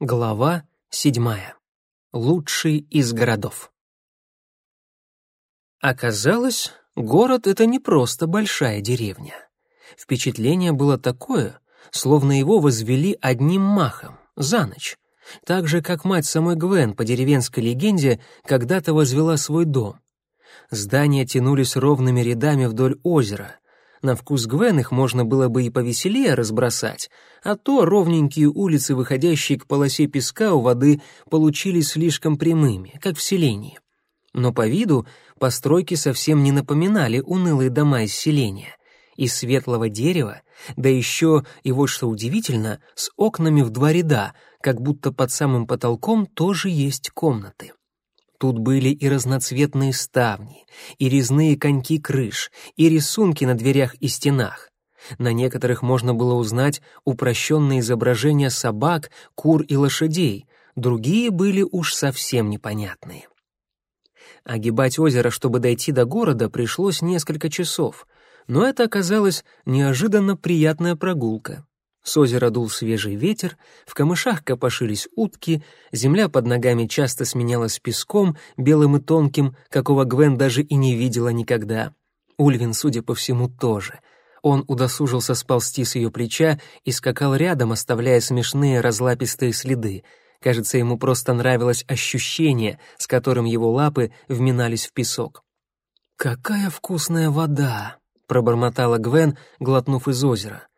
Глава седьмая. Лучший из городов. Оказалось, город — это не просто большая деревня. Впечатление было такое, словно его возвели одним махом, за ночь. Так же, как мать самой Гвен по деревенской легенде когда-то возвела свой дом. Здания тянулись ровными рядами вдоль озера — на вкус Гвен их можно было бы и повеселее разбросать, а то ровненькие улицы, выходящие к полосе песка у воды, получились слишком прямыми, как в селении. Но по виду постройки совсем не напоминали унылые дома из селения. Из светлого дерева, да еще, и вот что удивительно, с окнами в два ряда, как будто под самым потолком тоже есть комнаты. Тут были и разноцветные ставни, и резные коньки крыш, и рисунки на дверях и стенах. На некоторых можно было узнать упрощенные изображения собак, кур и лошадей, другие были уж совсем непонятные. Огибать озеро, чтобы дойти до города, пришлось несколько часов, но это оказалась неожиданно приятная прогулка. С озера дул свежий ветер, в камышах копошились утки, земля под ногами часто сменялась песком, белым и тонким, какого Гвен даже и не видела никогда. Ульвин, судя по всему, тоже. Он удосужился сползти с ее плеча и скакал рядом, оставляя смешные разлапистые следы. Кажется, ему просто нравилось ощущение, с которым его лапы вминались в песок. «Какая вкусная вода!» — пробормотала Гвен, глотнув из озера.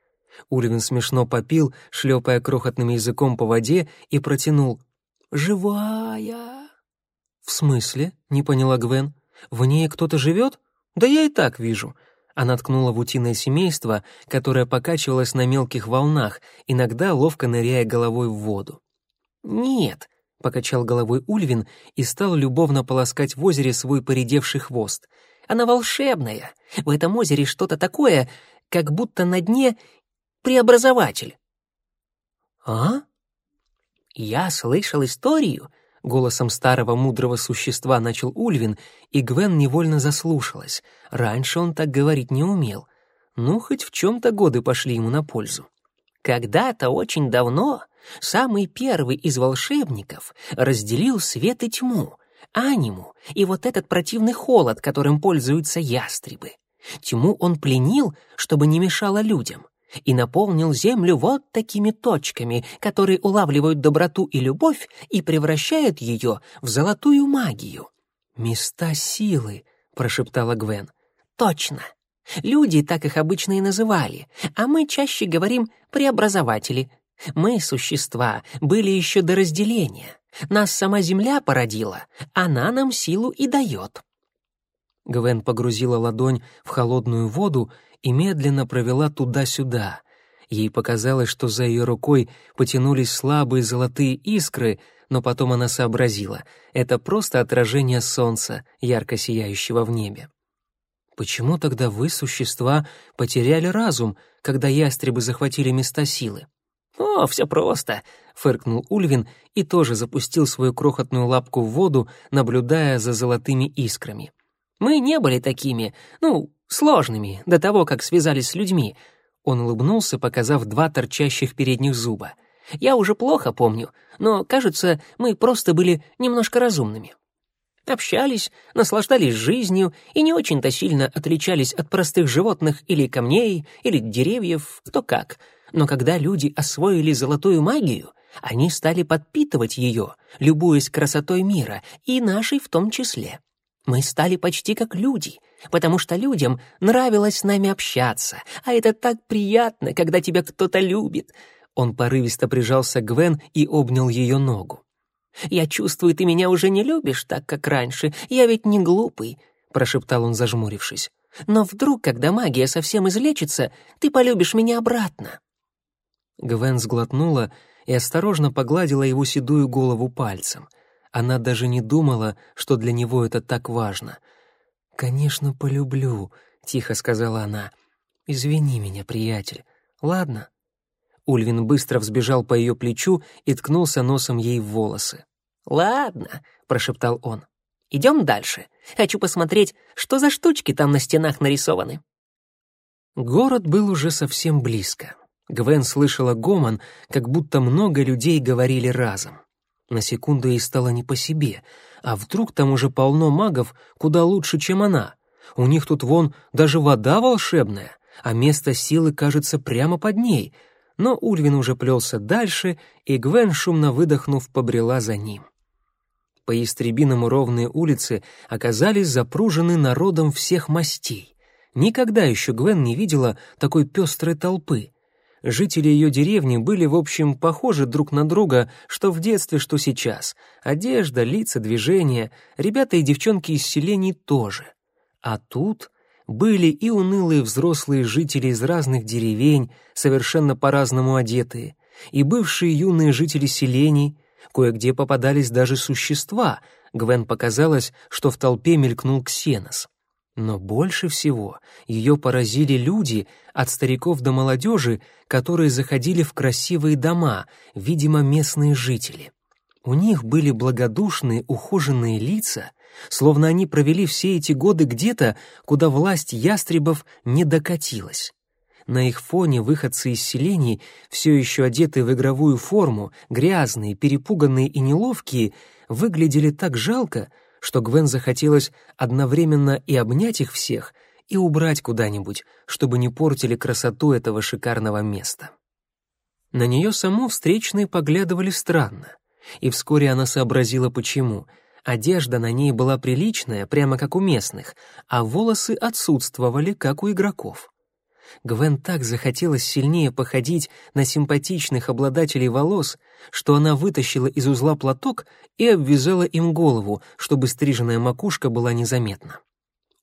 Ульвин смешно попил, шлепая крохотным языком по воде, и протянул «Живая!» «В смысле?» — не поняла Гвен. «В ней кто-то живет? Да я и так вижу». Она ткнула в утиное семейство, которое покачивалось на мелких волнах, иногда ловко ныряя головой в воду. «Нет», — покачал головой Ульвин и стал любовно полоскать в озере свой поредевший хвост. «Она волшебная. В этом озере что-то такое, как будто на дне преобразователь». «А?» «Я слышал историю», — голосом старого мудрого существа начал Ульвин, и Гвен невольно заслушалась. Раньше он так говорить не умел. Ну, хоть в чем-то годы пошли ему на пользу. Когда-то очень давно самый первый из волшебников разделил свет и тьму, аниму и вот этот противный холод, которым пользуются ястребы. Тьму он пленил, чтобы не мешало людям — и наполнил землю вот такими точками, которые улавливают доброту и любовь и превращают ее в золотую магию. «Места силы», — прошептала Гвен. «Точно. Люди так их обычно и называли, а мы чаще говорим «преобразователи». Мы, существа, были еще до разделения. Нас сама Земля породила, она нам силу и дает». Гвен погрузила ладонь в холодную воду и медленно провела туда-сюда. Ей показалось, что за ее рукой потянулись слабые золотые искры, но потом она сообразила — это просто отражение солнца, ярко сияющего в небе. «Почему тогда вы, существа, потеряли разум, когда ястребы захватили места силы?» «О, все просто», — фыркнул Ульвин и тоже запустил свою крохотную лапку в воду, наблюдая за золотыми искрами. «Мы не были такими, ну, Сложными, до того, как связались с людьми. Он улыбнулся, показав два торчащих передних зуба. Я уже плохо помню, но, кажется, мы просто были немножко разумными. Общались, наслаждались жизнью и не очень-то сильно отличались от простых животных или камней, или деревьев, кто как. Но когда люди освоили золотую магию, они стали подпитывать ее, любуясь красотой мира, и нашей в том числе. Мы стали почти как люди, потому что людям нравилось с нами общаться, а это так приятно, когда тебя кто-то любит». Он порывисто прижался к Гвен и обнял ее ногу. «Я чувствую, ты меня уже не любишь так, как раньше. Я ведь не глупый», — прошептал он, зажмурившись. «Но вдруг, когда магия совсем излечится, ты полюбишь меня обратно». Гвен сглотнула и осторожно погладила его седую голову пальцем. Она даже не думала, что для него это так важно — «Конечно, полюблю», — тихо сказала она. «Извини меня, приятель. Ладно?» Ульвин быстро взбежал по ее плечу и ткнулся носом ей в волосы. «Ладно», — прошептал он. «Идем дальше. Хочу посмотреть, что за штучки там на стенах нарисованы». Город был уже совсем близко. Гвен слышала гомон, как будто много людей говорили разом. На секунду ей стало не по себе, а вдруг там уже полно магов куда лучше, чем она. У них тут вон даже вода волшебная, а место силы кажется прямо под ней. Но Ульвин уже плелся дальше, и Гвен, шумно выдохнув, побрела за ним. По истребиному ровные улицы оказались запружены народом всех мастей. Никогда еще Гвен не видела такой пестрой толпы — Жители ее деревни были, в общем, похожи друг на друга, что в детстве, что сейчас. Одежда, лица, движения, ребята и девчонки из селений тоже. А тут были и унылые взрослые жители из разных деревень, совершенно по-разному одетые, и бывшие юные жители селений, кое-где попадались даже существа. Гвен показалось, что в толпе мелькнул Ксенос. Но больше всего ее поразили люди, от стариков до молодежи, которые заходили в красивые дома, видимо, местные жители. У них были благодушные, ухоженные лица, словно они провели все эти годы где-то, куда власть ястребов не докатилась. На их фоне выходцы из селений, все еще одетые в игровую форму, грязные, перепуганные и неловкие, выглядели так жалко, что Гвен захотелось одновременно и обнять их всех, и убрать куда-нибудь, чтобы не портили красоту этого шикарного места. На нее саму встречные поглядывали странно, и вскоре она сообразила, почему. Одежда на ней была приличная, прямо как у местных, а волосы отсутствовали, как у игроков. Гвен так захотелось сильнее походить на симпатичных обладателей волос, что она вытащила из узла платок и обвязала им голову, чтобы стриженная макушка была незаметна.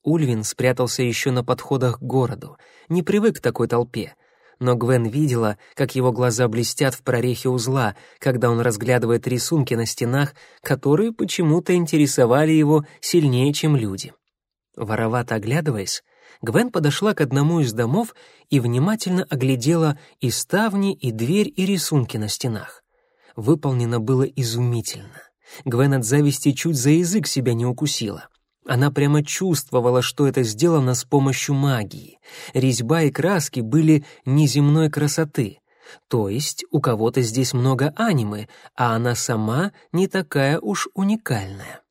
Ульвин спрятался еще на подходах к городу, не привык к такой толпе, но Гвен видела, как его глаза блестят в прорехе узла, когда он разглядывает рисунки на стенах, которые почему-то интересовали его сильнее, чем люди. Воровато оглядываясь, Гвен подошла к одному из домов и внимательно оглядела и ставни, и дверь, и рисунки на стенах. Выполнено было изумительно. Гвен от зависти чуть за язык себя не укусила. Она прямо чувствовала, что это сделано с помощью магии. Резьба и краски были неземной красоты. То есть у кого-то здесь много анимы, а она сама не такая уж уникальная.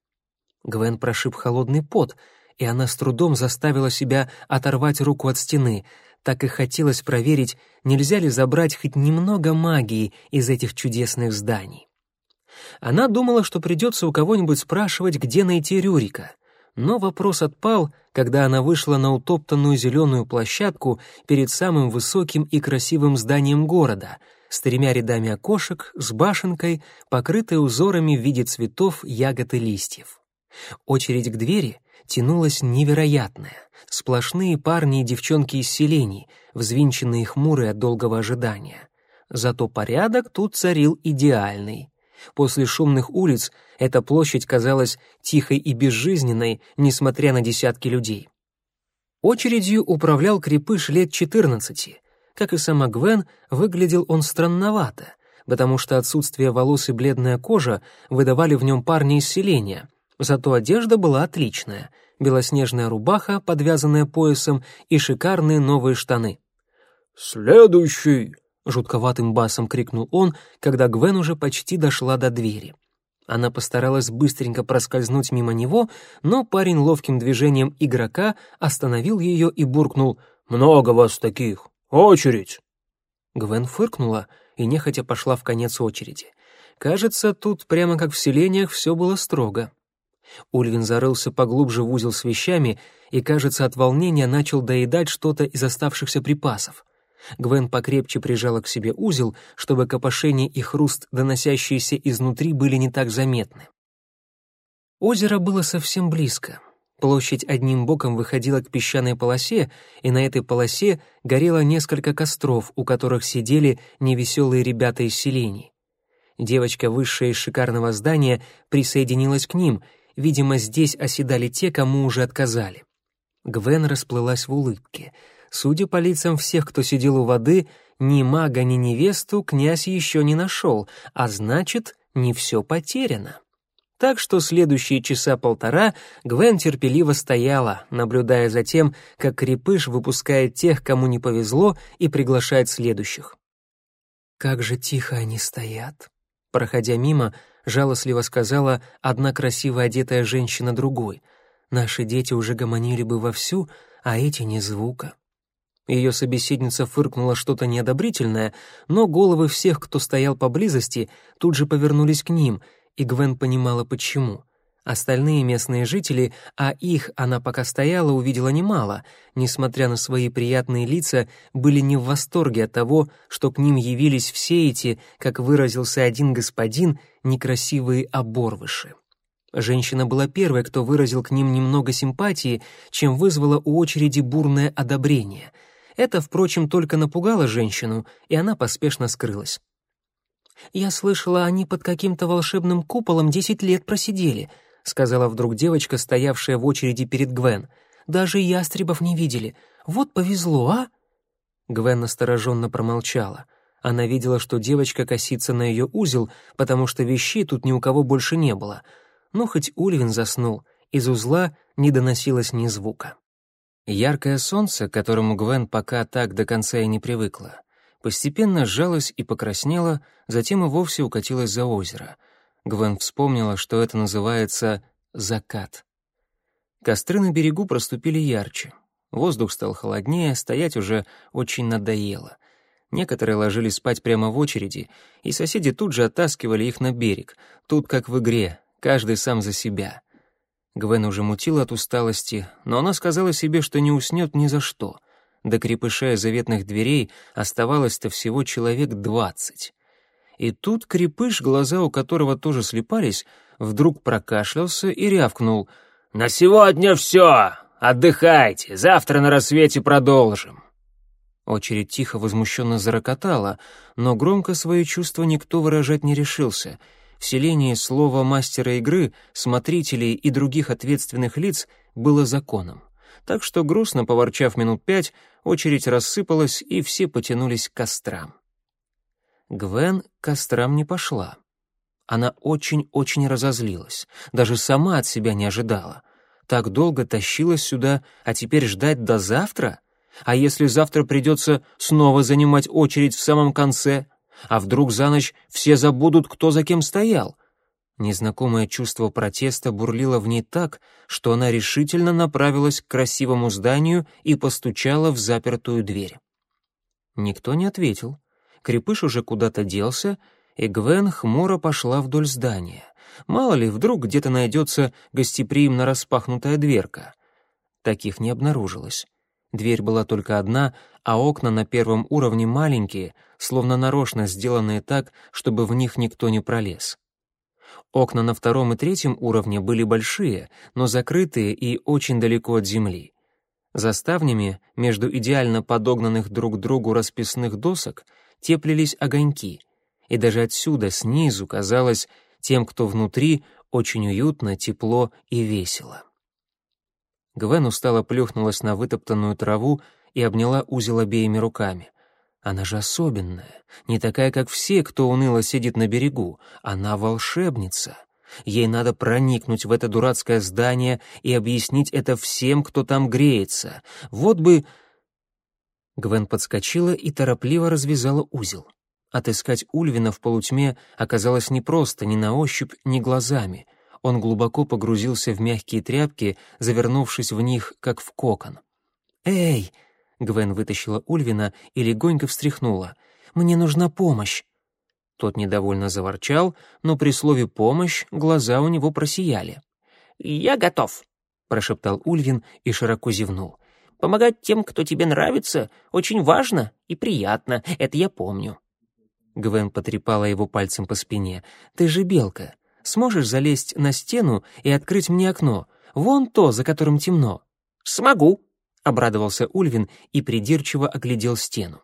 Гвен прошиб холодный пот — и она с трудом заставила себя оторвать руку от стены. Так и хотелось проверить, нельзя ли забрать хоть немного магии из этих чудесных зданий. Она думала, что придется у кого-нибудь спрашивать, где найти Рюрика. Но вопрос отпал, когда она вышла на утоптанную зеленую площадку перед самым высоким и красивым зданием города, с тремя рядами окошек, с башенкой, покрытой узорами в виде цветов, ягод и листьев. Очередь к двери тянулась невероятная. Сплошные парни и девчонки из селений, взвинченные и хмурые от долгого ожидания. Зато порядок тут царил идеальный. После шумных улиц эта площадь казалась тихой и безжизненной, несмотря на десятки людей. Очередью управлял крепыш лет четырнадцати. Как и сама Гвен, выглядел он странновато, потому что отсутствие волос и бледная кожа выдавали в нем парня из селения, Зато одежда была отличная. Белоснежная рубаха, подвязанная поясом, и шикарные новые штаны. «Следующий!» — жутковатым басом крикнул он, когда Гвен уже почти дошла до двери. Она постаралась быстренько проскользнуть мимо него, но парень ловким движением игрока остановил ее и буркнул «Много вас таких! Очередь!» Гвен фыркнула и нехотя пошла в конец очереди. Кажется, тут прямо как в селениях все было строго. Ульвин зарылся поглубже в узел с вещами и, кажется, от волнения начал доедать что-то из оставшихся припасов. Гвен покрепче прижала к себе узел, чтобы копошение и хруст, доносящиеся изнутри, были не так заметны. Озеро было совсем близко. Площадь одним боком выходила к песчаной полосе, и на этой полосе горело несколько костров, у которых сидели невеселые ребята из селений. Девочка, высшая из шикарного здания, присоединилась к ним — Видимо, здесь оседали те, кому уже отказали. Гвен расплылась в улыбке. Судя по лицам всех, кто сидел у воды, ни мага, ни невесту князь еще не нашел, а значит, не все потеряно. Так что следующие часа полтора Гвен терпеливо стояла, наблюдая за тем, как крепыш выпускает тех, кому не повезло, и приглашает следующих. как же тихо они стоят!» Проходя мимо, жалостливо сказала одна красиво одетая женщина другой. «Наши дети уже гомонили бы вовсю, а эти ни звука». Ее собеседница фыркнула что-то неодобрительное, но головы всех, кто стоял поблизости, тут же повернулись к ним, и Гвен понимала, почему. Остальные местные жители, а их она пока стояла, увидела немало, несмотря на свои приятные лица, были не в восторге от того, что к ним явились все эти, как выразился один господин, некрасивые оборвыши. Женщина была первой, кто выразил к ним немного симпатии, чем вызвало у очереди бурное одобрение — это, впрочем, только напугало женщину, и она поспешно скрылась. «Я слышала, они под каким-то волшебным куполом десять лет просидели», сказала вдруг девочка, стоявшая в очереди перед Гвен. «Даже ястребов не видели. Вот повезло, а?» Гвен настороженно промолчала. Она видела, что девочка косится на ее узел, потому что вещей тут ни у кого больше не было. Но хоть Ульвин заснул, из узла не доносилось ни звука. Яркое солнце, к которому Гвен пока так до конца и не привыкла, постепенно сжалось и покраснело, затем и вовсе укатилось за озеро. Гвен вспомнила, что это называется «закат». Костры на берегу проступили ярче. Воздух стал холоднее, стоять уже очень надоело. Некоторые ложились спать прямо в очереди, и соседи тут же оттаскивали их на берег. Тут как в игре, каждый сам за себя. Гвен уже мутила от усталости, но она сказала себе, что не уснет ни за что. До крепыша заветных дверей оставалось-то всего человек двадцать. И тут крепыш, глаза у которого тоже слепались, вдруг прокашлялся и рявкнул. «На сегодня все! Отдыхайте! Завтра на рассвете продолжим!» Очередь тихо возмущенно зарокотала, но громко свои чувства никто выражать не решился — в селении слово мастера игры, смотрителей и других ответственных лиц было законом. Так что, грустно поворчав минут пять, очередь рассыпалась, и все потянулись к кострам. Гвен к кострам не пошла. Она очень-очень разозлилась, даже сама от себя не ожидала. Так долго тащилась сюда, а теперь ждать до завтра? А если завтра придется снова занимать очередь в самом конце? А вдруг за ночь все забудут, кто за кем стоял? Незнакомое чувство протеста бурлило в ней так, что она решительно направилась к красивому зданию и постучала в запертую дверь. Никто не ответил. Крепыш уже куда-то делся, и Гвен хмуро пошла вдоль здания. Мало ли, вдруг где-то найдется гостеприимно распахнутая дверка. Таких не обнаружилось. Дверь была только одна, а окна на первом уровне маленькие, словно нарочно сделанные так, чтобы в них никто не пролез. Окна на втором и третьем уровне были большие, но закрытые и очень далеко от земли. За ставнями, между идеально подогнанных друг к другу расписных досок, теплились огоньки, и даже отсюда, снизу, казалось, тем, кто внутри, очень уютно, тепло и весело. Гвен устало плюхнулась на вытоптанную траву и обняла узел обеими руками. Она же особенная, не такая, как все, кто уныло сидит на берегу. Она волшебница. Ей надо проникнуть в это дурацкое здание и объяснить это всем, кто там греется. Вот бы... Гвен подскочила и торопливо развязала узел. Отыскать Ульвина в полутьме оказалось непросто ни на ощупь, ни глазами. Он глубоко погрузился в мягкие тряпки, завернувшись в них, как в кокон. «Эй!» Гвен вытащила Ульвина и легонько встряхнула. «Мне нужна помощь!» Тот недовольно заворчал, но при слове «помощь» глаза у него просияли. «Я готов», — прошептал Ульвин и широко зевнул. «Помогать тем, кто тебе нравится, очень важно и приятно, это я помню». Гвен потрепала его пальцем по спине. «Ты же белка. Сможешь залезть на стену и открыть мне окно? Вон то, за которым темно». «Смогу», обрадовался Ульвин и придирчиво оглядел стену.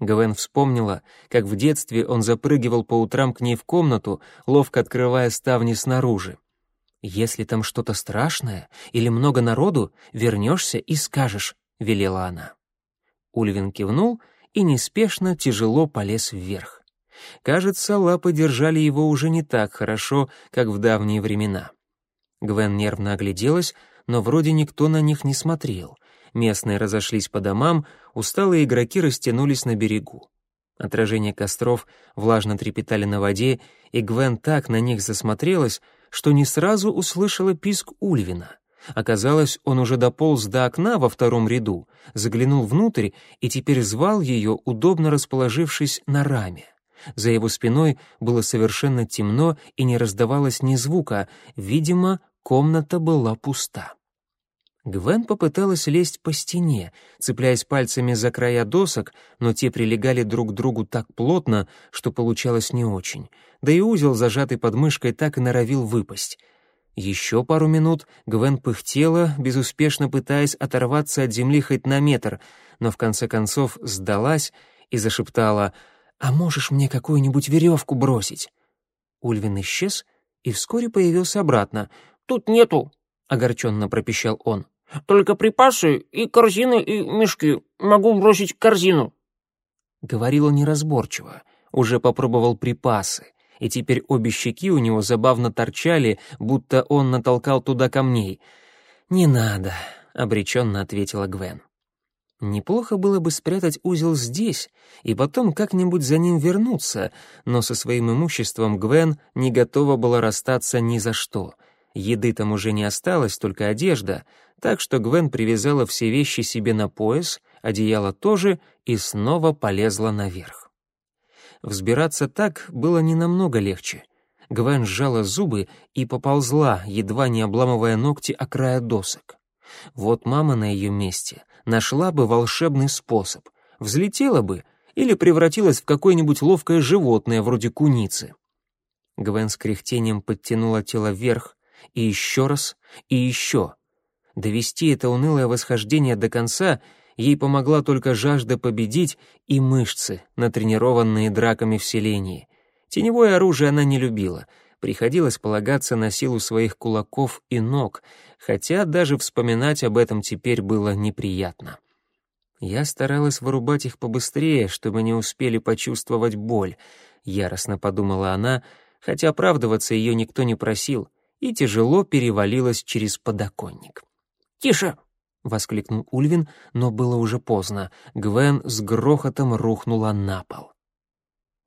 Гвен вспомнила, как в детстве он запрыгивал по утрам к ней в комнату, ловко открывая ставни снаружи. «Если там что-то страшное или много народу, вернешься и скажешь», — велела она. Ульвин кивнул и неспешно тяжело полез вверх. Кажется, лапы держали его уже не так хорошо, как в давние времена. Гвен нервно огляделась, но вроде никто на них не смотрел. Местные разошлись по домам, усталые игроки растянулись на берегу. Отражения костров влажно трепетали на воде, и Гвен так на них засмотрелась, что не сразу услышала писк Ульвина. Оказалось, он уже дополз до окна во втором ряду, заглянул внутрь и теперь звал ее, удобно расположившись на раме. За его спиной было совершенно темно и не раздавалось ни звука, видимо, комната была пуста. Гвен попыталась лезть по стене, цепляясь пальцами за края досок, но те прилегали друг к другу так плотно, что получалось не очень. Да и узел, зажатый под мышкой, так и норовил выпасть. Еще пару минут Гвен пыхтела, безуспешно пытаясь оторваться от земли хоть на метр, но в конце концов сдалась и зашептала «А можешь мне какую-нибудь веревку бросить?» Ульвин исчез и вскоре появился обратно. «Тут нету», — огорченно пропищал он. Только припасы и корзины, и мешки. Могу бросить корзину». Говорил он неразборчиво, уже попробовал припасы, и теперь обе щеки у него забавно торчали, будто он натолкал туда камней. «Не надо», — обреченно ответила Гвен. Неплохо было бы спрятать узел здесь и потом как-нибудь за ним вернуться, но со своим имуществом Гвен не готова была расстаться ни за что. Еды там уже не осталось, только одежда, так что Гвен привязала все вещи себе на пояс, одеяло тоже, и снова полезла наверх. Взбираться так было не намного легче. Гвен сжала зубы и поползла, едва не обламывая ногти о края досок. Вот мама на ее месте нашла бы волшебный способ. Взлетела бы или превратилась в какое-нибудь ловкое животное вроде куницы. Гвен с кряхтением подтянула тело вверх, и еще раз, и еще — Довести это унылое восхождение до конца ей помогла только жажда победить и мышцы, натренированные драками в селении. Теневое оружие она не любила, приходилось полагаться на силу своих кулаков и ног, хотя даже вспоминать об этом теперь было неприятно. Я старалась вырубать их побыстрее, чтобы не успели почувствовать боль, яростно подумала она, хотя оправдываться ее никто не просил, и тяжело перевалилась через подоконник. «Тише!» — воскликнул Ульвин, но было уже поздно. Гвен с грохотом рухнула на пол.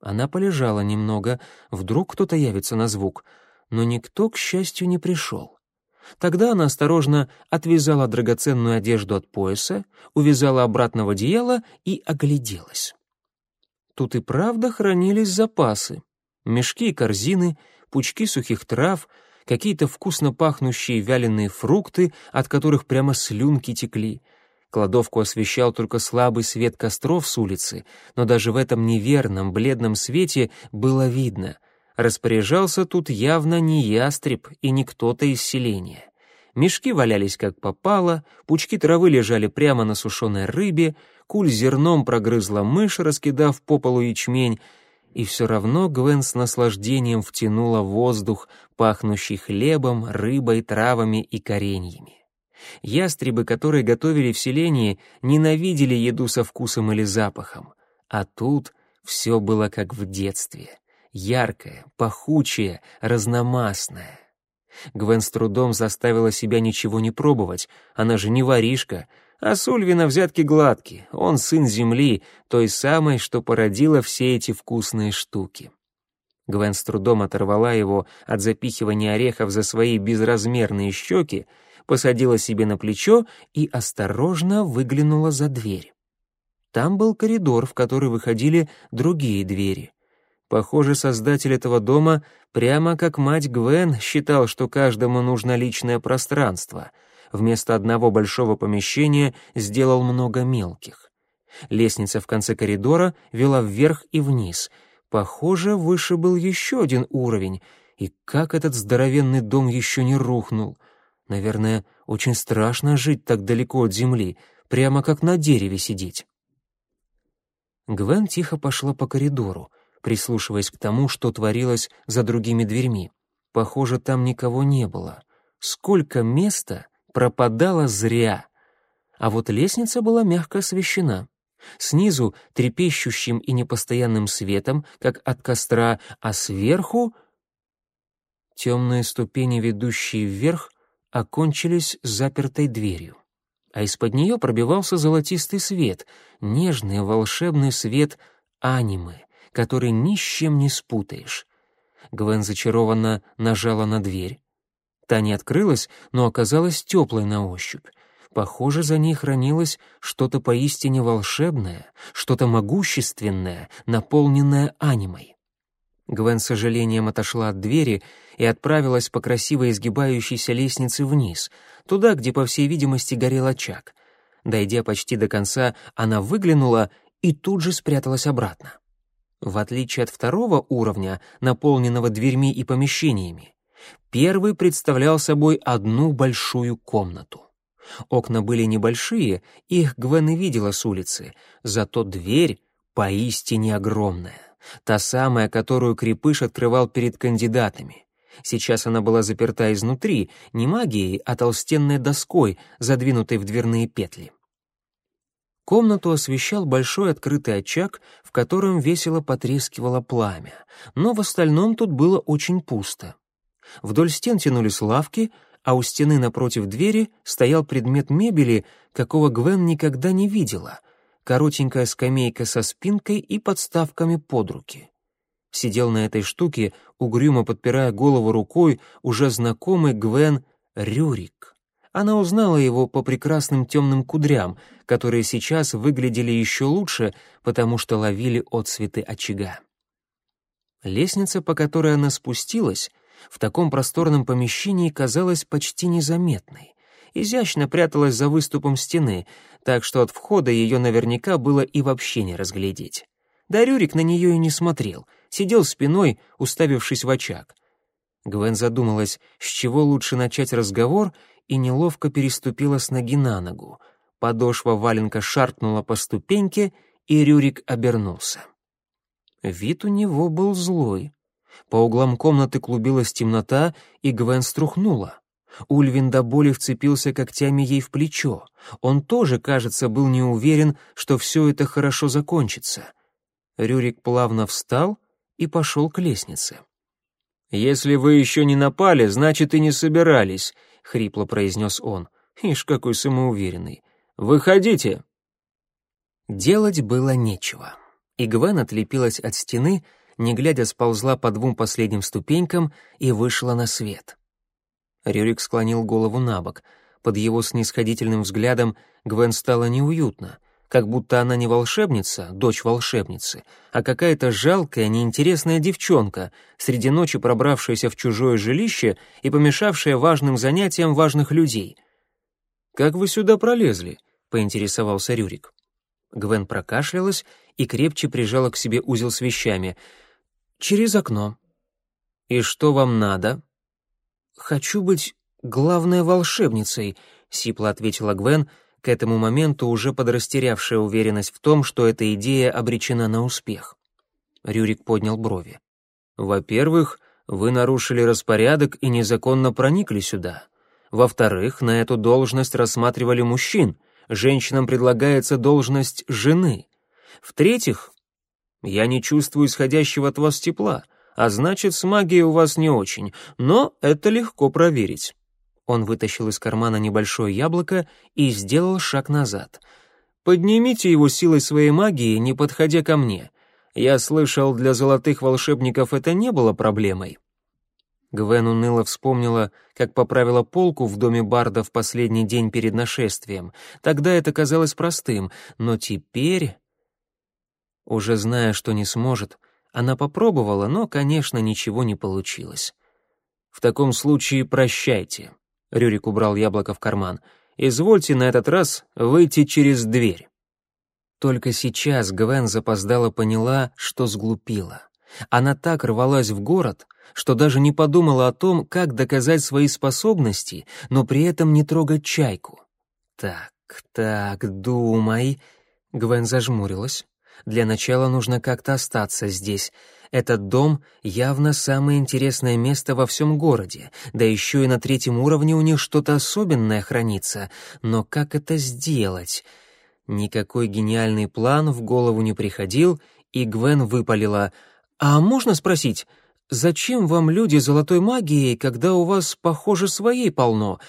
Она полежала немного, вдруг кто-то явится на звук, но никто, к счастью, не пришел. Тогда она осторожно отвязала драгоценную одежду от пояса, увязала обратно в одеяло и огляделась. Тут и правда хранились запасы. Мешки и корзины, пучки сухих трав — какие-то вкусно пахнущие вяленые фрукты, от которых прямо слюнки текли. Кладовку освещал только слабый свет костров с улицы, но даже в этом неверном, бледном свете было видно. Распоряжался тут явно не ястреб и не кто-то из селения. Мешки валялись как попало, пучки травы лежали прямо на сушеной рыбе, куль зерном прогрызла мышь, раскидав по полу ячмень, и все равно Гвен с наслаждением втянула воздух, пахнущий хлебом, рыбой, травами и кореньями. Ястребы, которые готовили в селении, ненавидели еду со вкусом или запахом. А тут все было как в детстве. Яркое, пахучее, разномастное. Гвен с трудом заставила себя ничего не пробовать, она же не воришка — а Сульвина взятки гладкие, он сын земли, той самой, что породила все эти вкусные штуки. Гвен с трудом оторвала его от запихивания орехов за свои безразмерные щеки, посадила себе на плечо и осторожно выглянула за дверь. Там был коридор, в который выходили другие двери. Похоже, создатель этого дома, прямо как мать Гвен, считал, что каждому нужно личное пространство — вместо одного большого помещения сделал много мелких. Лестница в конце коридора вела вверх и вниз. Похоже, выше был еще один уровень. И как этот здоровенный дом еще не рухнул? Наверное, очень страшно жить так далеко от земли, прямо как на дереве сидеть. Гвен тихо пошла по коридору, прислушиваясь к тому, что творилось за другими дверьми. Похоже, там никого не было. Сколько места пропадала зря. А вот лестница была мягко освещена. Снизу трепещущим и непостоянным светом, как от костра, а сверху темные ступени, ведущие вверх, окончились запертой дверью. А из-под нее пробивался золотистый свет, нежный волшебный свет анимы, который ни с чем не спутаешь. Гвен зачарованно нажала на дверь. Та не открылась, но оказалась теплой на ощупь. Похоже, за ней хранилось что-то поистине волшебное, что-то могущественное, наполненное анимой. Гвен с сожалением отошла от двери и отправилась по красиво изгибающейся лестнице вниз, туда, где, по всей видимости, горел очаг. Дойдя почти до конца, она выглянула и тут же спряталась обратно. В отличие от второго уровня, наполненного дверьми и помещениями, первый представлял собой одну большую комнату. Окна были небольшие, их Гвен и видела с улицы, зато дверь поистине огромная, та самая, которую Крепыш открывал перед кандидатами. Сейчас она была заперта изнутри, не магией, а толстенной доской, задвинутой в дверные петли. Комнату освещал большой открытый очаг, в котором весело потрескивало пламя, но в остальном тут было очень пусто. Вдоль стен тянулись лавки, а у стены напротив двери стоял предмет мебели, какого Гвен никогда не видела — коротенькая скамейка со спинкой и подставками под руки. Сидел на этой штуке, угрюмо подпирая голову рукой, уже знакомый Гвен Рюрик. Она узнала его по прекрасным темным кудрям, которые сейчас выглядели еще лучше, потому что ловили отсветы очага. Лестница, по которой она спустилась, в таком просторном помещении казалась почти незаметной. Изящно пряталась за выступом стены, так что от входа ее наверняка было и вообще не разглядеть. Да Рюрик на нее и не смотрел, сидел спиной, уставившись в очаг. Гвен задумалась, с чего лучше начать разговор, и неловко переступила с ноги на ногу. Подошва валенка шаркнула по ступеньке, и Рюрик обернулся. Вид у него был злой. По углам комнаты клубилась темнота, и Гвен струхнула. Ульвин до боли вцепился когтями ей в плечо. Он тоже, кажется, был не уверен, что все это хорошо закончится. Рюрик плавно встал и пошел к лестнице. «Если вы еще не напали, значит, и не собирались», — хрипло произнес он. «Ишь, какой самоуверенный! Выходите!» Делать было нечего, и Гвен отлепилась от стены, не глядя сползла по двум последним ступенькам и вышла на свет. Рюрик склонил голову на бок. Под его снисходительным взглядом Гвен стало неуютно — как будто она не волшебница, дочь волшебницы, а какая-то жалкая, неинтересная девчонка, среди ночи пробравшаяся в чужое жилище и помешавшая важным занятиям важных людей. «Как вы сюда пролезли?» — поинтересовался Рюрик. Гвен прокашлялась и крепче прижала к себе узел с вещами. «Через окно». «И что вам надо?» «Хочу быть главной волшебницей», — сипло ответила Гвен, — к этому моменту уже подрастерявшая уверенность в том, что эта идея обречена на успех. Рюрик поднял брови. «Во-первых, вы нарушили распорядок и незаконно проникли сюда. Во-вторых, на эту должность рассматривали мужчин, женщинам предлагается должность жены. В-третьих, я не чувствую исходящего от вас тепла, а значит, с магией у вас не очень, но это легко проверить. Он вытащил из кармана небольшое яблоко и сделал шаг назад. «Поднимите его силой своей магии, не подходя ко мне. Я слышал, для золотых волшебников это не было проблемой». Гвен уныло вспомнила, как поправила полку в доме Барда в последний день перед нашествием. Тогда это казалось простым, но теперь... Уже зная, что не сможет, она попробовала, но, конечно, ничего не получилось. «В таком случае прощайте», Рюрик убрал яблоко в карман. «Извольте на этот раз выйти через дверь». Только сейчас Гвен запоздала поняла, что сглупила. Она так рвалась в город, что даже не подумала о том, как доказать свои способности, но при этом не трогать чайку. «Так, так, думай...» Гвен зажмурилась. «Для начала нужно как-то остаться здесь. Этот дом явно самое интересное место во всем городе, да еще и на третьем уровне у них что-то особенное хранится. Но как это сделать? Никакой гениальный план в голову не приходил, и Гвен выпалила. «А можно спросить, зачем вам люди золотой магией, когда у вас, похоже, своей полно?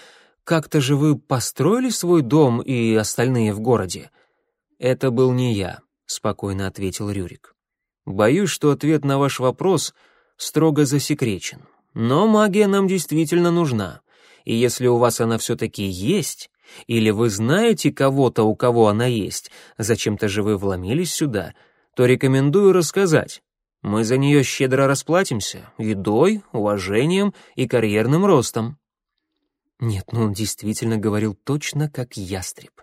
Как-то же вы построили свой дом и остальные в городе?» «Это был не я», — спокойно ответил Рюрик. Боюсь, что ответ на ваш вопрос строго засекречен. Но магия нам действительно нужна. И если у вас она все-таки есть, или вы знаете кого-то, у кого она есть, зачем-то же вы вломились сюда, то рекомендую рассказать. Мы за нее щедро расплатимся едой, уважением и карьерным ростом». Нет, ну он действительно говорил точно как ястреб.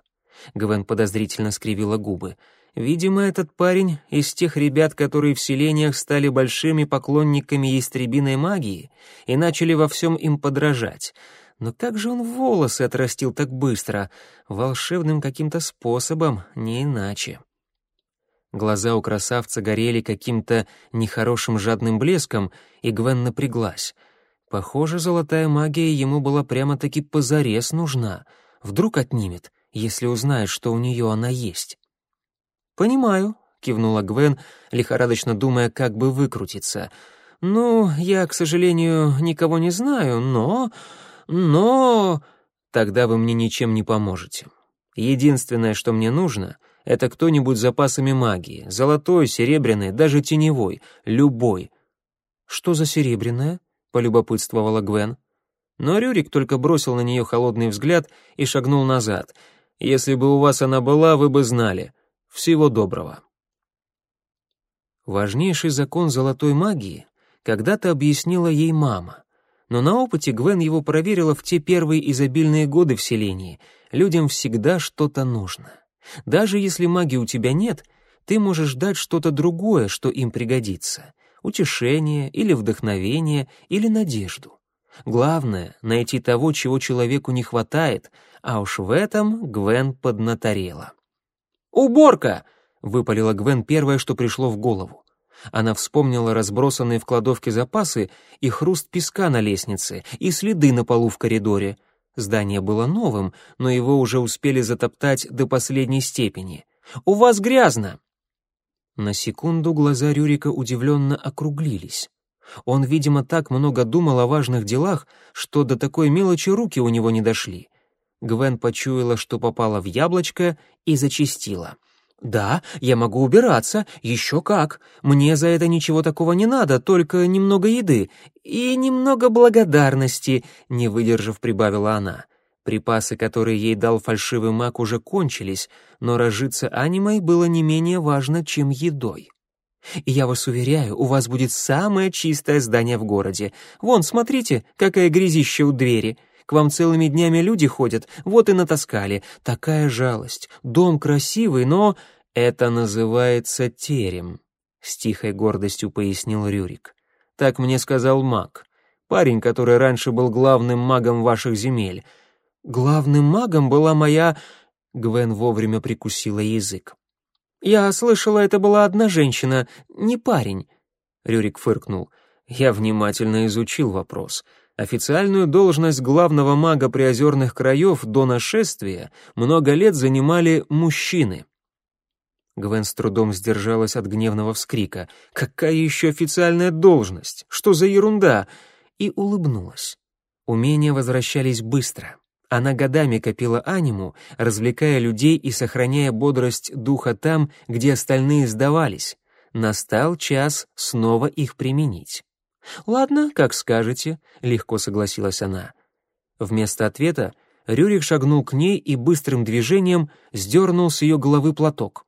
Гвен подозрительно скривила губы. Видимо, этот парень из тех ребят, которые в селениях стали большими поклонниками ястребиной магии и начали во всем им подражать. Но как же он волосы отрастил так быстро? Волшебным каким-то способом, не иначе. Глаза у красавца горели каким-то нехорошим жадным блеском, и Гвен напряглась. Похоже, золотая магия ему была прямо-таки позарез нужна. Вдруг отнимет, если узнает, что у нее она есть. «Понимаю», — кивнула Гвен, лихорадочно думая, как бы выкрутиться. «Ну, я, к сожалению, никого не знаю, но... но...» «Тогда вы мне ничем не поможете. Единственное, что мне нужно — это кто-нибудь с запасами магии. Золотой, серебряный, даже теневой. Любой. «Что за серебряная?» — полюбопытствовала Гвен. Но Рюрик только бросил на нее холодный взгляд и шагнул назад. «Если бы у вас она была, вы бы знали. Всего доброго». Важнейший закон золотой магии когда-то объяснила ей мама. Но на опыте Гвен его проверила в те первые изобильные годы в селении. Людям всегда что-то нужно. Даже если магии у тебя нет, ты можешь дать что-то другое, что им пригодится. Утешение или вдохновение или надежду. Главное — найти того, чего человеку не хватает, а уж в этом Гвен поднаторела. «Уборка!» — выпалила Гвен первое, что пришло в голову. Она вспомнила разбросанные в кладовке запасы и хруст песка на лестнице, и следы на полу в коридоре — Здание было новым, но его уже успели затоптать до последней степени. «У вас грязно!» На секунду глаза Рюрика удивленно округлились. Он, видимо, так много думал о важных делах, что до такой мелочи руки у него не дошли. Гвен почуяла, что попала в яблочко, и зачистила — «Да, я могу убираться, еще как. Мне за это ничего такого не надо, только немного еды и немного благодарности», — не выдержав, прибавила она. Припасы, которые ей дал фальшивый маг, уже кончились, но разжиться анимой было не менее важно, чем едой. И я вас уверяю, у вас будет самое чистое здание в городе. Вон, смотрите, какая грязища у двери. К вам целыми днями люди ходят, вот и натаскали. Такая жалость. Дом красивый, но... Это называется терем, с тихой гордостью пояснил Рюрик. Так мне сказал маг. Парень, который раньше был главным магом ваших земель. Главным магом была моя... Гвен вовремя прикусила язык. «Я слышала, это была одна женщина, не парень», — Рюрик фыркнул. «Я внимательно изучил вопрос. Официальную должность главного мага приозерных краев до нашествия много лет занимали мужчины. Гвен с трудом сдержалась от гневного вскрика. «Какая еще официальная должность? Что за ерунда?» И улыбнулась. Умения возвращались быстро. Она годами копила аниму, развлекая людей и сохраняя бодрость духа там, где остальные сдавались. Настал час снова их применить. «Ладно, как скажете», — легко согласилась она. Вместо ответа Рюрик шагнул к ней и быстрым движением сдернул с ее головы платок.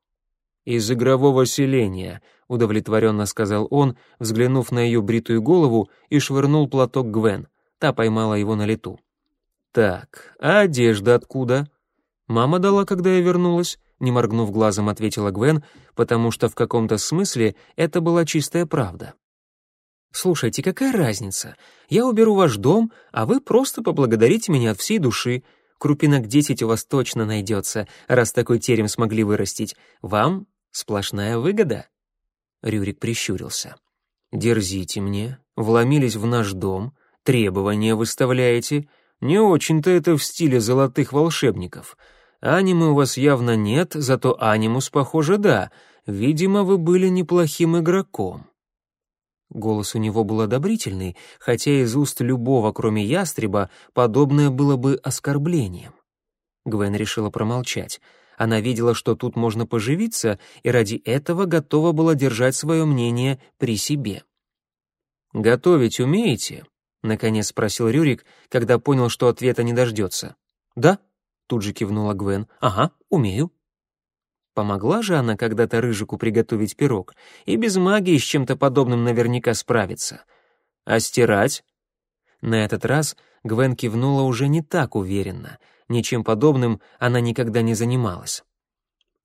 «Из игрового селения», — удовлетворенно сказал он, взглянув на ее бритую голову и швырнул платок Гвен. Та поймала его на лету. «Так, а одежда откуда?» «Мама дала, когда я вернулась», — не моргнув глазом, ответила Гвен, потому что в каком-то смысле это была чистая правда. «Слушайте, какая разница? Я уберу ваш дом, а вы просто поблагодарите меня от всей души. Крупинок десять у вас точно найдется, раз такой терем смогли вырастить. Вам сплошная выгода». Рюрик прищурился. «Дерзите мне, вломились в наш дом, требования выставляете. Не очень-то это в стиле золотых волшебников. Анимы у вас явно нет, зато анимус, похоже, да. Видимо, вы были неплохим игроком. Голос у него был одобрительный, хотя из уст любого, кроме ястреба, подобное было бы оскорблением. Гвен решила промолчать. Она видела, что тут можно поживиться, и ради этого готова была держать свое мнение при себе. «Готовить умеете?» — наконец спросил Рюрик, когда понял, что ответа не дождется. «Да», — тут же кивнула Гвен. «Ага, умею». Помогла же она когда-то Рыжику приготовить пирог, и без магии с чем-то подобным наверняка справится. А стирать? На этот раз Гвен кивнула уже не так уверенно. Ничем подобным она никогда не занималась.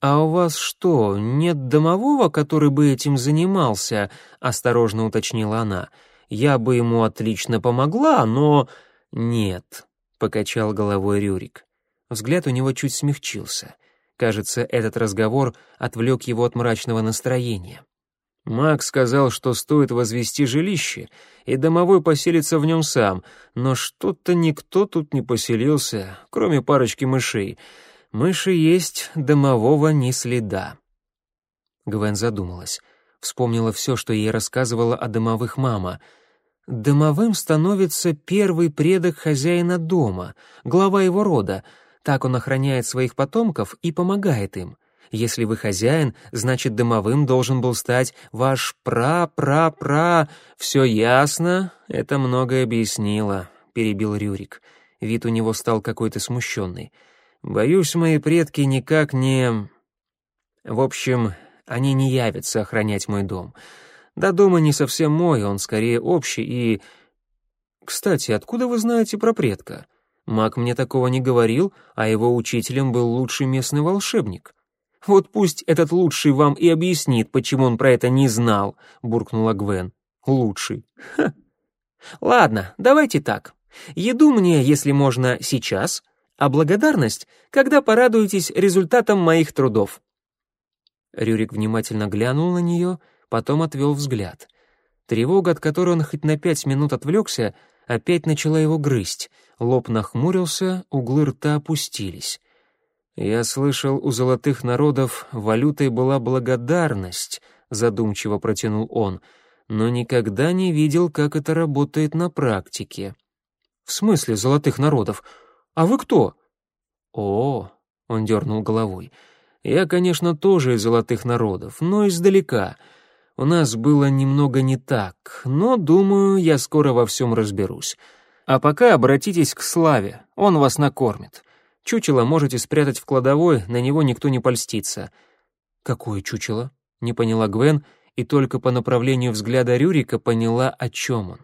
«А у вас что, нет домового, который бы этим занимался?» — осторожно уточнила она. «Я бы ему отлично помогла, но...» «Нет», — покачал головой Рюрик. Взгляд у него чуть смягчился. Кажется, этот разговор отвлек его от мрачного настроения. Маг сказал, что стоит возвести жилище, и домовой поселится в нем сам, но что-то никто тут не поселился, кроме парочки мышей. Мыши есть, домового ни следа. Гвен задумалась. Вспомнила все, что ей рассказывала о домовых мама. Домовым становится первый предок хозяина дома, глава его рода — так он охраняет своих потомков и помогает им. Если вы хозяин, значит, домовым должен был стать ваш пра-пра-пра. Все ясно? Это многое объяснило», — перебил Рюрик. Вид у него стал какой-то смущенный. «Боюсь, мои предки никак не...» «В общем, они не явятся охранять мой дом. Да дома не совсем мой, он скорее общий и...» «Кстати, откуда вы знаете про предка?» Маг мне такого не говорил, а его учителем был лучший местный волшебник. Вот пусть этот лучший вам и объяснит, почему он про это не знал, буркнула Гвен. Лучший. Ха. Ладно, давайте так. Еду мне, если можно, сейчас, а благодарность, когда порадуетесь результатом моих трудов. Рюрик внимательно глянул на нее, потом отвел взгляд. Тревога, от которой он хоть на пять минут отвлекся, опять начала его грызть. Лоб нахмурился, углы рта опустились. «Я слышал, у золотых народов валютой была благодарность», — задумчиво протянул он, «но никогда не видел, как это работает на практике». «В смысле золотых народов? А вы кто?» «О», — он дернул головой, «я, конечно, тоже из золотых народов, но издалека». У нас было немного не так, но, думаю, я скоро во всем разберусь. А пока обратитесь к Славе, он вас накормит. Чучело можете спрятать в кладовой, на него никто не польстится». «Какое чучело?» — не поняла Гвен, и только по направлению взгляда Рюрика поняла, о чем он.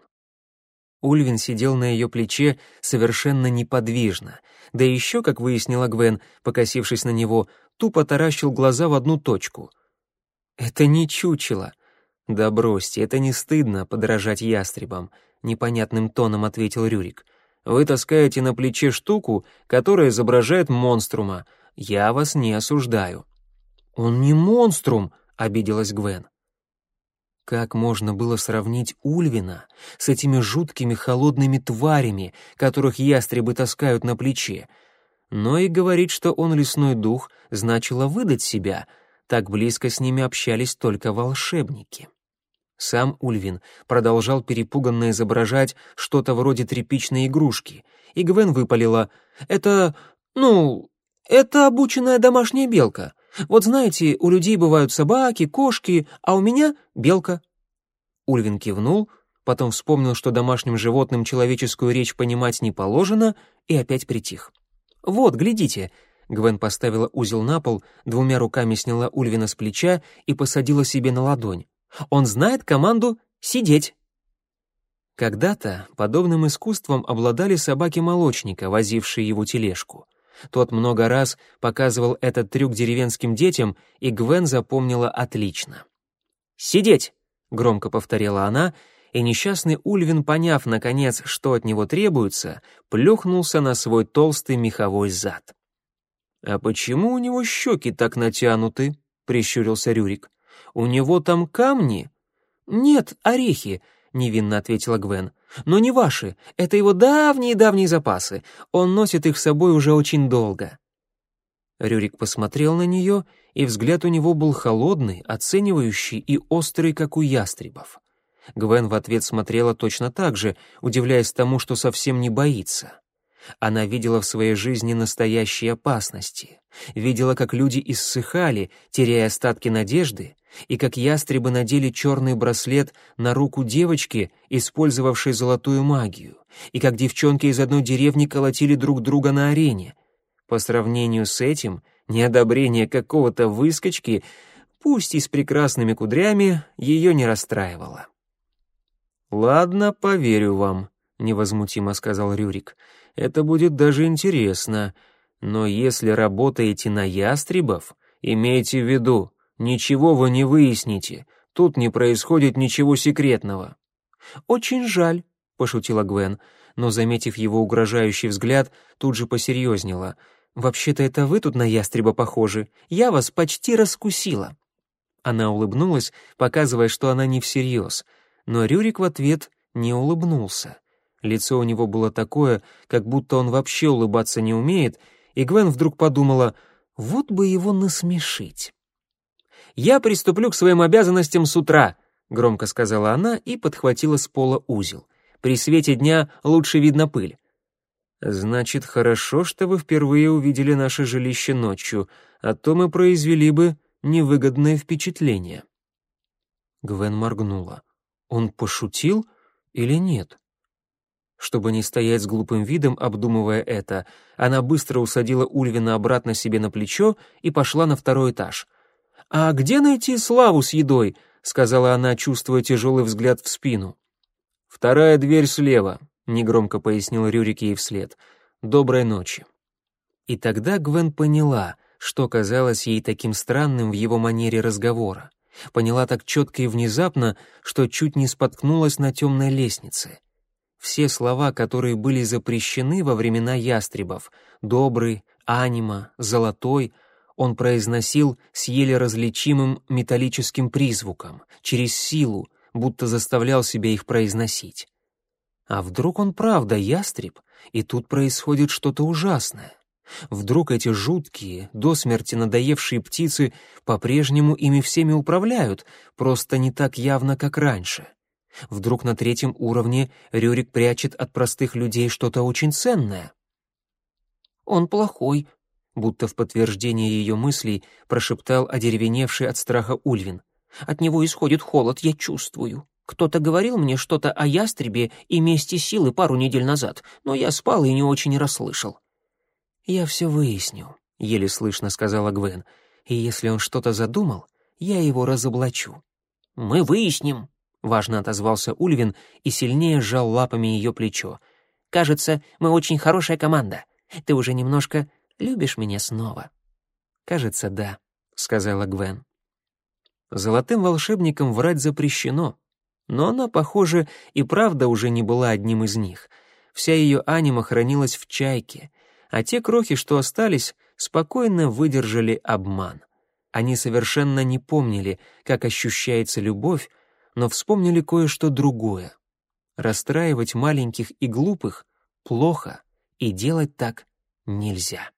Ульвин сидел на ее плече совершенно неподвижно, да еще, как выяснила Гвен, покосившись на него, тупо таращил глаза в одну точку. «Это не чучело», «Да бросьте, это не стыдно подражать ястребам», — непонятным тоном ответил Рюрик. «Вы таскаете на плече штуку, которая изображает монструма. Я вас не осуждаю». «Он не монструм», — обиделась Гвен. Как можно было сравнить Ульвина с этими жуткими холодными тварями, которых ястребы таскают на плече? Но и говорить, что он лесной дух, значило выдать себя. Так близко с ними общались только волшебники. Сам Ульвин продолжал перепуганно изображать что-то вроде тряпичной игрушки, и Гвен выпалила «Это... ну... это обученная домашняя белка. Вот знаете, у людей бывают собаки, кошки, а у меня белка». Ульвин кивнул, потом вспомнил, что домашним животным человеческую речь понимать не положено, и опять притих. «Вот, глядите», Гвен поставила узел на пол, двумя руками сняла Ульвина с плеча и посадила себе на ладонь. Он знает команду «сидеть». Когда-то подобным искусством обладали собаки молочника, возившие его тележку. Тот много раз показывал этот трюк деревенским детям, и Гвен запомнила отлично. «Сидеть!» — громко повторила она, и несчастный Ульвин, поняв, наконец, что от него требуется, плюхнулся на свой толстый меховой зад. «А почему у него щеки так натянуты?» — прищурился Рюрик. У него там камни?» «Нет, орехи», — невинно ответила Гвен. «Но не ваши. Это его давние-давние запасы. Он носит их с собой уже очень долго». Рюрик посмотрел на нее, и взгляд у него был холодный, оценивающий и острый, как у ястребов. Гвен в ответ смотрела точно так же, удивляясь тому, что совсем не боится. Она видела в своей жизни настоящие опасности, видела, как люди иссыхали, теряя остатки надежды, и как ястребы надели черный браслет на руку девочки, использовавшей золотую магию, и как девчонки из одной деревни колотили друг друга на арене. По сравнению с этим, неодобрение какого-то выскочки, пусть и с прекрасными кудрями, ее не расстраивало. «Ладно, поверю вам», — невозмутимо сказал Рюрик. «Это будет даже интересно. Но если работаете на ястребов, имейте в виду, ничего вы не выясните. Тут не происходит ничего секретного». «Очень жаль», — пошутила Гвен, но, заметив его угрожающий взгляд, тут же посерьезнела. «Вообще-то это вы тут на ястреба похожи. Я вас почти раскусила». Она улыбнулась, показывая, что она не всерьез — но Рюрик в ответ не улыбнулся. Лицо у него было такое, как будто он вообще улыбаться не умеет, и Гвен вдруг подумала, вот бы его насмешить. «Я приступлю к своим обязанностям с утра», — громко сказала она и подхватила с пола узел. «При свете дня лучше видно пыль». «Значит, хорошо, что вы впервые увидели наше жилище ночью, а то мы произвели бы невыгодное впечатление». Гвен моргнула. Он пошутил или нет? Чтобы не стоять с глупым видом, обдумывая это, она быстро усадила Ульвина обратно себе на плечо и пошла на второй этаж. «А где найти славу с едой?» — сказала она, чувствуя тяжелый взгляд в спину. «Вторая дверь слева», — негромко пояснил Рюрик ей вслед. «Доброй ночи». И тогда Гвен поняла, что казалось ей таким странным в его манере разговора. Поняла так четко и внезапно, что чуть не споткнулась на темной лестнице. Все слова, которые были запрещены во времена ястребов — «добрый», «анима», «золотой» — он произносил с еле различимым металлическим призвуком, через силу, будто заставлял себя их произносить. А вдруг он правда ястреб, и тут происходит что-то ужасное? Вдруг эти жуткие, до смерти надоевшие птицы по-прежнему ими всеми управляют, просто не так явно, как раньше. Вдруг на третьем уровне Рюрик прячет от простых людей что-то очень ценное. «Он плохой», — будто в подтверждение ее мыслей прошептал одеревеневший от страха Ульвин. «От него исходит холод, я чувствую. Кто-то говорил мне что-то о ястребе и месте силы пару недель назад, но я спал и не очень расслышал. «Я все выясню», — еле слышно сказала Гвен. «И если он что-то задумал, я его разоблачу». «Мы выясним», — важно отозвался Ульвин и сильнее сжал лапами ее плечо. «Кажется, мы очень хорошая команда. Ты уже немножко любишь меня снова». «Кажется, да», — сказала Гвен. Золотым волшебникам врать запрещено, но она, похоже, и правда уже не была одним из них. Вся ее анима хранилась в чайке — а те крохи, что остались, спокойно выдержали обман. Они совершенно не помнили, как ощущается любовь, но вспомнили кое-что другое. Расстраивать маленьких и глупых плохо, и делать так нельзя.